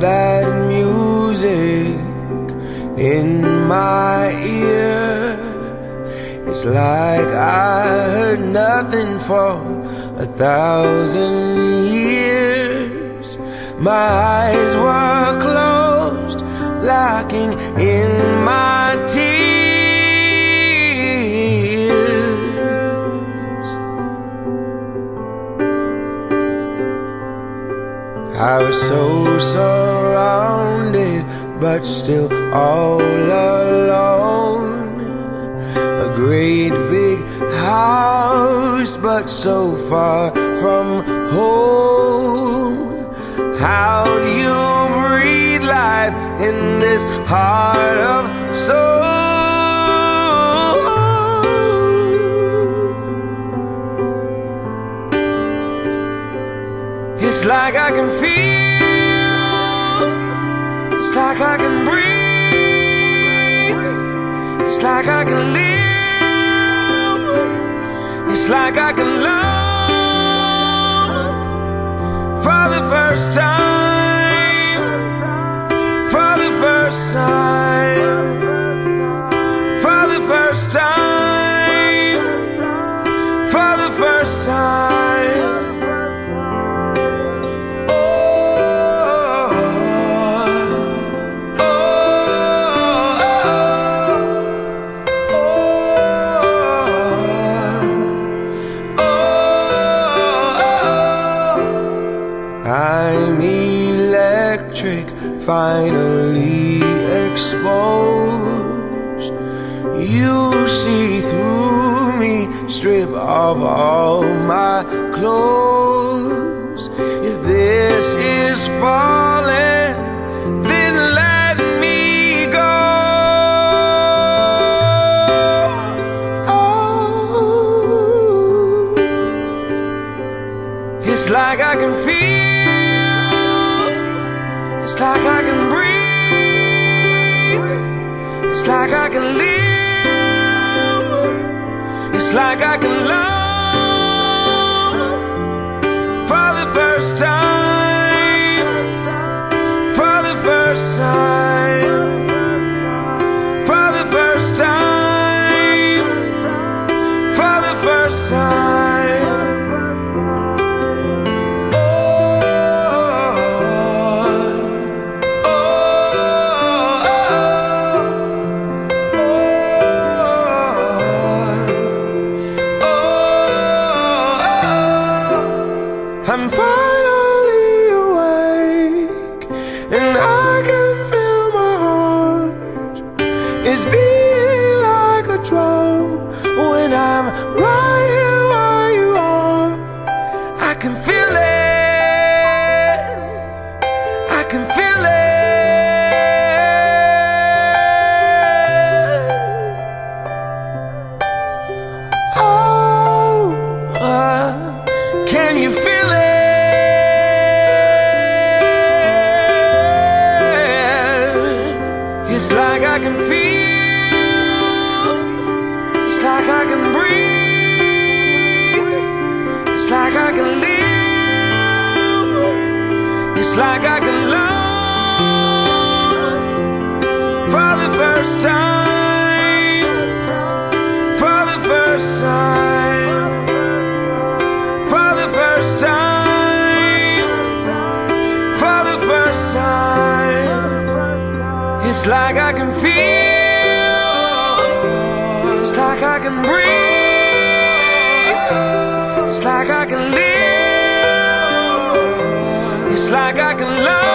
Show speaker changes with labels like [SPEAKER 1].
[SPEAKER 1] that music in my ear. It's like I heard nothing for a thousand years. My eyes were closed, locking in my I was so surrounded, but still all alone. A great big house, but so far from home. How do you breathe life in this heart of stone? It's like I can feel, it's like I can breathe, it's like I can live, it's like I can love. For the first time, for the first time, for the first time, for the first time. I'm electric, finally exposed. You see through me, strip off all my clothes. If this is falling, then let me go. Oh. It's like I can feel, like I can breathe, it's like I can live, it's like I can feel it. I can feel It's like I can love for the first time. For the first time. For the first time. For the first time. It's like I can feel. It's like I can breathe. It's like I like I can love